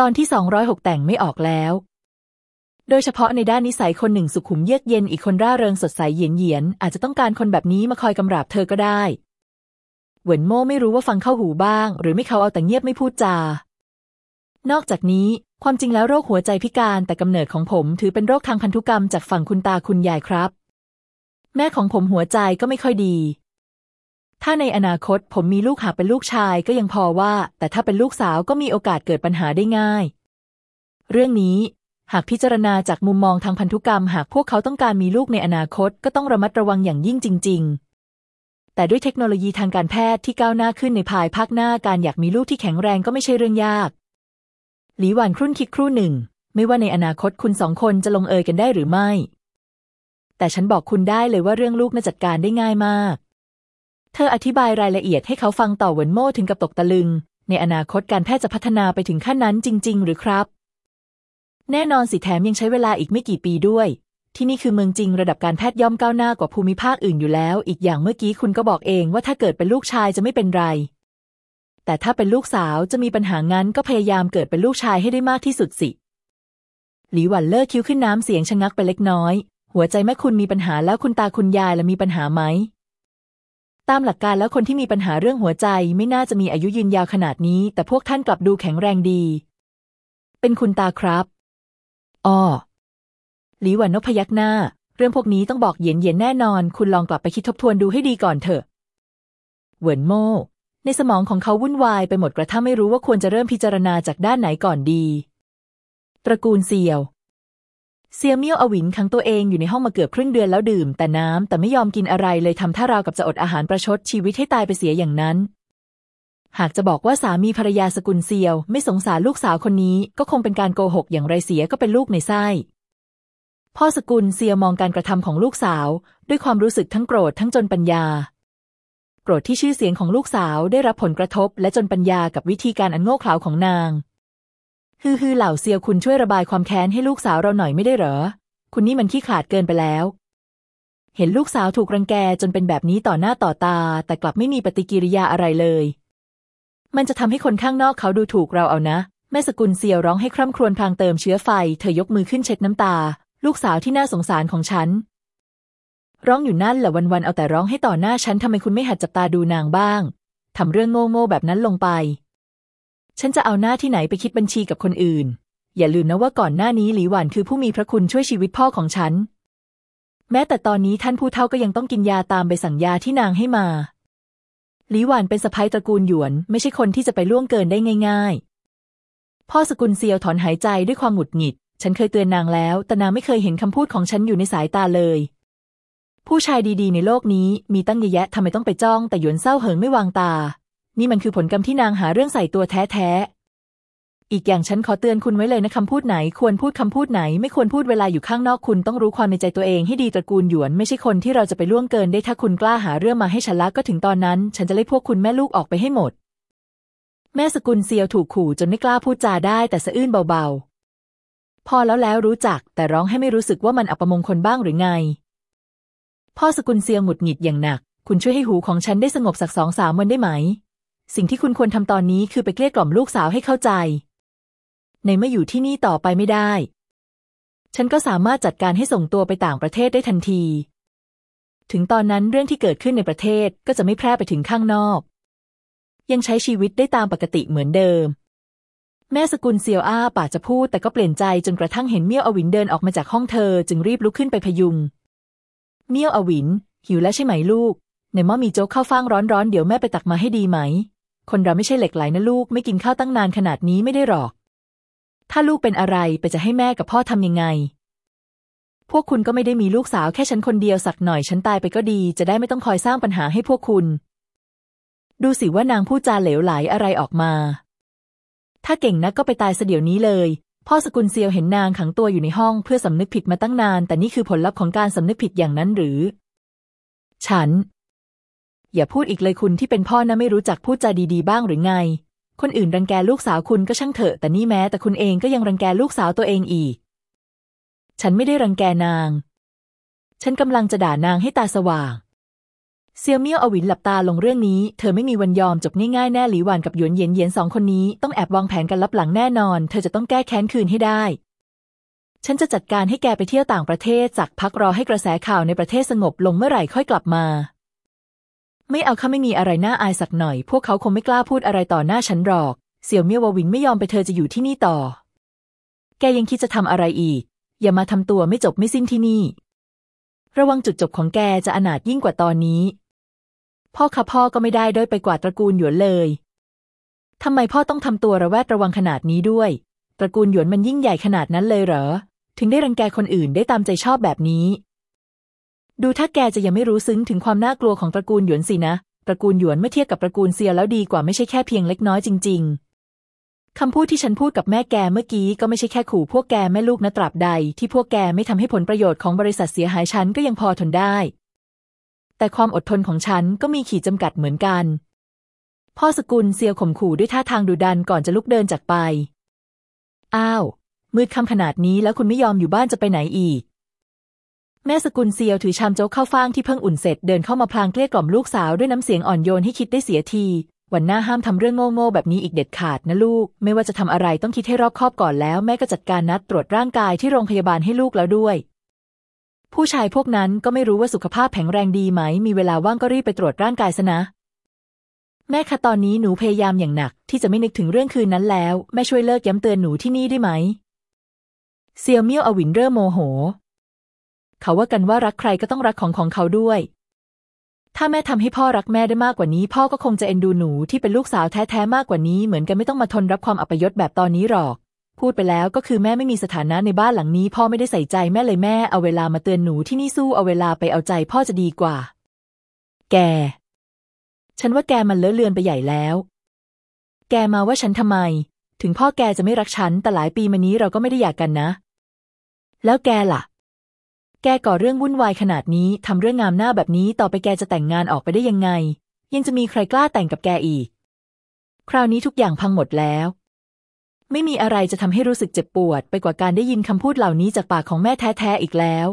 ตอนที่ 206 แต่งไม่ออกแล้ว โดยเฉพาะในด้านนิสัยคนหนึ่งสุขุมเยือกเย็นอีกคนร่าเริงสดใสเยียนเยียน อาจจะต้องการคนแบบนี้มาคอยกำราบเธอก็ได้ เหวินโม่ไม่รู้ว่าฟังเข้าหูบ้าง หรือไม่เขาเอาแต่เงียบไม่พูดจา นอกจากนี้ความจริงแล้วโรคหัวใจพิการแต่กำเนิดของผมถือเป็นโรคทางพันธุกรรมจากฝั่งคุณตาคุณยายครับ แม่ของผมหัวใจก็ไม่ค่อยดี ถ้าในอนาคตผมมีลูกหากเป็นลูกชายก็ยังพอว่า แต่ถ้าเป็นลูกสาวก็มีโอกาสเกิดปัญหาได้ง่าย เรื่องนี้หากพิจารณาจากมุมมองทางพันธุกรรม หากพวกเขาต้องการมีลูกในอนาคตก็ต้องระมัดระวังอย่างยิ่งจริง ๆ แต่ด้วยเทคโนโลยีทางการแพทย์ที่ก้าวหน้าขึ้นในภายภาคหน้าการอยากมีลูกที่แข็งแรงก็ไม่ใช่เรื่องยาก หลีหวานครุ่นคิดครู่หนึ่ง ไม่ว่าในอนาคตคุณสองคนจะลงเอยกันได้หรือไม่ แต่ฉันบอกคุณได้เลยว่าเรื่องลูกน่าจัดการได้ง่ายมาก เธออธิบายรายละเอียดให้เขาฟังต่อเวินโม่ถึงกับตกตะลึง ในอนาคตการแพทย์จะพัฒนาไปถึงขั้นนั้นจริง ๆ หรือครับ แน่นอนสิแถมยังใช้เวลาอีกไม่กี่ปีด้วย ที่นี่คือเมืองจริงระดับการแพทย์ย่อมก้าวหน้ากว่าภูมิภาคอื่นอยู่แล้ว อีกอย่างเมื่อกี้คุณก็บอกเองว่าถ้าเกิดเป็นลูกชายจะไม่เป็นไร แต่ถ้าเป็นลูกสาวจะมีปัญหางั้นก็พยายามเกิดเป็นลูกชายให้ได้มากที่สุดสิหลีหวันเลิกคิ้วขึ้นน้ำเสียงชะงักไปเล็กน้อย หัวใจแม่คุณมีปัญหาแล้วคุณตาคุณยายละมีปัญหาไหม ตามหลักการแล้วคนที่มีปัญหาเรื่องหัวใจไม่น่าจะมีอายุยืนยาวขนาดนี้ แต่พวกท่านกลับดูแข็งแรงดี เป็นคุณตาครับอ้อหลีหวันนพยักหน้า เรื่องพวกนี้ต้องบอกเย็นเย็นแน่นอน คุณลองกลับไปคิดทบทวนดูให้ดีก่อนเถอะเหวินโม่ในสมองของเขาวุ่นวายไปหมดกระทั่งไม่รู้ว่าควรจะเริ่มพิจารณาจากด้านไหนก่อนดี ตระกูลเซียว เซียเมี่ยวอวินขังตัวเองอยู่ในห้องมาเกือบครึ่งเดือนแล้วดื่ม แต่น้ำแต่ไม่ยอมกินอะไรเลยทำท่าราวกับจะอดอาหารประชดชีวิตให้ตายไปเสียอย่างนั้น หากจะบอกว่าสามีภรรยาสกุลเซียว ไม่สงสารลูกสาวคนนี้ ก็คงเป็นการโกหกอย่างไรเสียก็เป็นลูกในไส้พ่อสกุลเซียวมองการกระทำของลูกสาว ด้วยความรู้สึกทั้งโกรธทั้งจนปัญญา โกรธที่ชื่อเสียงของลูกสาวได้รับผลกระทบ และจนปัญญากับวิธีการอันโง่เขลาของนาง ฮือฮือเหล่าเซียวคุณช่วยระบายความแค้นให้ลูกสาวเราหน่อยไม่ได้เหรอ คุณนี่มันขี้ขลาดเกินไปแล้ว เห็นลูกสาวถูกรังแกจนเป็นแบบนี้ต่อหน้าต่อตา แต่กลับไม่มีปฏิกิริยาอะไรเลย มันจะทำให้คนข้างนอกเขาดูถูกเราเอานะ แม่สกุลเซียวร้องให้คร่ำครวญพลางเติมเชื้อไฟ เธอยกมือขึ้นเช็ดน้ำตา ลูกสาวที่น่าสงสารของฉัน ร้องอยู่นั่นแหละวันๆเอาแต่ร้องให้ต่อหน้าฉันทำไมคุณไม่หัดจับตาดูนางบ้างทำเรื่องโง่ๆแบบนั้นลงไป ฉันจะเอาหน้าที่ไหนไปคิดบัญชีกับคนอื่น อย่าลืมนะว่าก่อนหน้านี้หลีหวานคือผู้มีพระคุณช่วยชีวิตพ่อของฉัน แม้แต่ตอนนี้ท่านผู้เฒ่าก็ยังต้องกินยาตามใบสั่งยาที่นางให้มา หลีหวานเป็นสะพ้ายตระกูลหยวน ไม่ใช่คนที่จะไปล่วงเกินได้ง่าย ๆ พ่อสกุลเซียวถอนหายใจด้วยความหงุดหงิด ฉันเคยเตือนนางแล้ว แต่นางไม่เคยเห็นคำพูดของฉันอยู่ในสายตาเลยผู้ชายดีๆ ในโลกนี้มีตั้งเยอะแยะทำไมต้องไปจ้องแต่หยวนเศร้าเหิงไม่วางตา นี่มันคือผลกรรมที่นางหาเรื่องใส่ตัวแท้ๆ อีกอย่างฉันขอเตือนคุณไว้เลยนะคำพูดไหน ควรพูดคำพูดไหน ไม่ควรพูดเวลาอยู่ข้างนอกคุณต้องรู้ความในใจตัวเองให้ดีตระกูลหยวนไม่ใช่คนที่เราจะไปล่วงเกินได้ถ้าคุณกล้าหาเรื่องมาให้ฉันละก็ถึงตอนนั้น ฉันจะไล่พวกคุณแม่ลูกออกไปให้หมด แม่สกุลเซียวถูกขู่จนไม่กล้าพูดจาได้แต่สะอื้นเบาๆ พอแล้วแล้วรู้จัก แต่ร้องให้ไม่รู้สึกว่ามันอัปมงคลบ้างหรือไง พ่อสกุลเซียวหงุดหงิดอย่างหนัก คุณช่วยให้หูของฉันได้สงบสักสองสามวันได้ไหม สิ่งที่คุณควรทำตอนนี้คือไปเกลี้ยกล่อมลูกสาวให้เข้าใจ ในเมื่ออยู่ที่นี่ต่อไปไม่ได้ ฉันก็สามารถจัดการให้ส่งตัวไปต่างประเทศได้ทันที ถึงตอนนั้นเรื่องที่เกิดขึ้นในประเทศก็จะไม่แพร่ไปถึงข้างนอก ยังใช้ชีวิตได้ตามปกติเหมือนเดิม แม่สกุลเซียวอาป่าจะพูดแต่ก็เปลี่ยนใจจนกระทั่งเห็นเมี่ยวอวินเดินออกมาจากห้องเธอจึงรีบลุกขึ้นไปพยุง เมี่ยวอวินหิวแล้วใช่ไหมลูก ในหม้อมีโจ๊กข้าวฟ่างร้อนๆเดี๋ยวแม่ไปตักมาให้ดีไหม คนเราไม่ใช่เหล็กไหลนะลูกไม่กินข้าวตั้งนานขนาดนี้ไม่ได้หรอก ถ้าลูกเป็นอะไรไปจะให้แม่กับพ่อทำยังไง พวกคุณก็ไม่ได้มีลูกสาวแค่ฉันคนเดียวสักหน่อยฉันตายไปก็ดี จะได้ไม่ต้องคอยสร้างปัญหาให้พวกคุณ ดูสิว่านางพูดจาเหลวไหลอะไรออกมา ถ้าเก่งนักก็ไปตายเสเดี๋ยวนี้เลย พ่อสกุลเซียวเห็นนางขังตัวอยู่ในห้องเพื่อสำนึกผิดมาตั้งนาน แต่นี่คือผลลัพธ์ของการสำนึกผิดอย่างนั้นหรือ ฉัน อย่าพูดอีกเลยคุณที่เป็นพ่อนะไม่รู้จักพูดจาดีๆบ้างหรือไง คนอื่นรังแกลูกสาวคุณก็ช่างเถอะ แต่นี่แม้แต่คุณเองก็ยังรังแกลูกสาวตัวเองอีก ฉันไม่ได้รังแกนาง ฉันกำลังจะด่านางให้ตาสว่าง เซียวเมี่ยวอวินหลับตาลงเรื่องนี้ เธอไม่มีวันยอมจบง่ายๆแน่หลีหวานกับหยวนเยียนเยียนสองคนนี้ต้องแอบวางแผนกันลับหลังแน่นอน เธอจะต้องแก้แค้นคืนให้ได้ฉันจะจัดการให้แกไปเที่ยวต่างประเทศจากพักรอให้กระแสข่าวในประเทศสงบลงเมื่อไหร่ค่อยกลับมา ไม่เอาข้าไม่มีอะไรน่าอายสักหน่อย พวกเขาคงไม่กล้าพูดอะไรต่อหน้าฉันหรอก เสี่ยวเมี่ยววินไม่ยอมไปเธอจะอยู่ที่นี่ต่อ แกยังคิดจะทำอะไรอีก อย่ามาทำตัวไม่จบไม่สิ้นที่นี่ ระวังจุดจบของแกจะอนาถยิ่งกว่าตอนนี้ พ่อค่ะพ่อก็ไม่ได้ด้อยไปกว่าตระกูลหยวนเลยทำไมพ่อต้องทำตัวระแวดระวังขนาดนี้ด้วย ตระกูลหยวนมันยิ่งใหญ่ขนาดนั้นเลยเหรอ ถึงได้รังแกคนอื่นได้ตามใจชอบแบบนี้ ดูถ้าแกจะยังไม่รู้ซึ้งถึงความน่ากลัวของตระกูลหยวนสินะ ตระกูลหยวนเมื่อเทียบกับตระกูลเซียแล้วดีกว่าไม่ใช่แค่เพียงเล็กน้อยจริง ๆ คำพูดที่ฉันพูดกับแม่แกเมื่อกี้ก็ไม่ใช่แค่ขู่พวกแกแม่ลูกนะตราบใด ที่พวกแกไม่ทำให้ผลประโยชน์ของบริษัทเสียหายฉันก็ยังพอทนได้ แต่ความอดทนของฉันก็มีขีดจำกัดเหมือนกัน พ่อสกุลเซียข่มขู่ด้วยท่าทางดุดันก่อนจะลุกเดินจากไป อ้าวมืดค่ำขนาดนี้แล้วคุณไม่ยอมอยู่บ้านจะไปไหนอีก แม่สกุลเซียวถือชามโจ๊กข้าวฟ่างที่เพิ่งอุ่นเสร็จเดินเข้ามาพลางเกลี้ยกล่อมลูกสาวด้วยน้ำเสียงอ่อนโยนให้คิดได้เสียที วันหน้าห้ามทำเรื่องโง่ๆแบบนี้อีกเด็ดขาดนะลูก ไม่ว่าจะทำอะไรต้องคิดให้รอบคอบก่อนแล้ว แม่ก็จัดการนัดตรวจร่างกายที่โรงพยาบาลให้ลูกแล้วด้วย ผู้ชายพวกนั้นก็ไม่รู้ว่าสุขภาพแข็งแรงดีไหม มีเวลาว่างก็รีบไปตรวจร่างกายซะนะแม่คะตอนนี้หนูพยายามอย่างหนัก ที่จะไม่นึกถึงเรื่องคืนนั้นแล้ว แม่ช่วยเลิกย้ำเตือนหนูที่นี่ได้ไหม เซียวเมี่ยวอวินเริ่มโมโห เขาว่ากันว่ารักใครก็ต้องรักของของเขาด้วย ถ้าแม่ทำให้พ่อรักแม่ได้มากกว่านี้ พ่อก็คงจะเอ็นดูหนูที่เป็นลูกสาวแท้ๆมากกว่านี้เหมือนกันไม่ต้องมาทนรับความอัปยศแบบตอนนี้หรอก พูดไปแล้วก็คือแม่ไม่มีสถานะในบ้านหลังนี้ พ่อไม่ได้ใส่ใจแม่เลยแม่เอาเวลามาเตือนหนูที่นี่สู้เอาเวลาไปเอาใจพ่อจะดีกว่า แก ฉันว่าแกมันเลอะเลือนไปใหญ่แล้ว แกมาว่าฉันทำไม ถึงพ่อแกจะไม่รักฉันแต่หลายปีมานี้เราก็ไม่ได้อยากกันนะ แล้วแกล่ะ แกก่อเรื่องวุ่นวายขนาดนี้ทำเรื่องงามหน้าแบบนี้ต่อไปแกจะแต่งงานออกไปได้ยังไง ยังจะมีใครกล้าแต่งกับแกอีก คราวนี้ทุกอย่างพังหมดแล้ว ไม่มีอะไรจะทำให้รู้สึกเจ็บปวด ไปกว่าการได้ยินคำพูดเหล่านี้จากปากของแม่แท้ๆอีกแล้ว